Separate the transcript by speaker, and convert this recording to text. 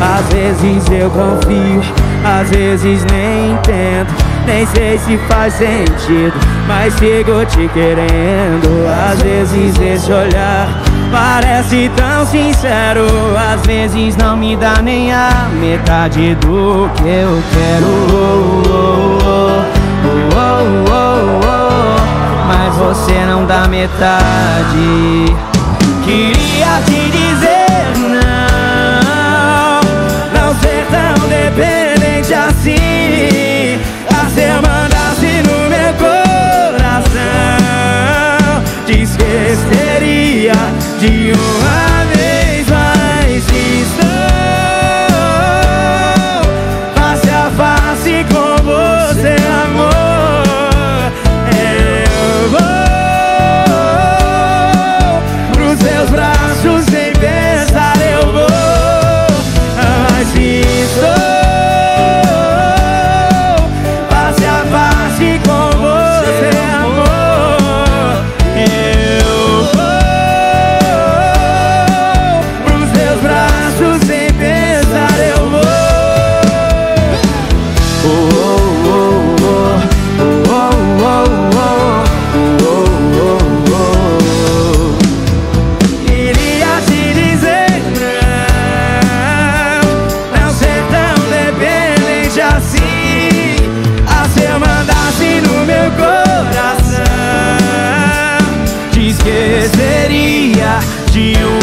Speaker 1: Às vezes eu confio, às vezes nem tento Nem sei se faz sentido, mas sigo te querendo Às vezes esse olhar parece tão sincero. Às vezes não me dá nem a metade do que eu quero. Mas você não dá metade. Queria te dizer de uma de uma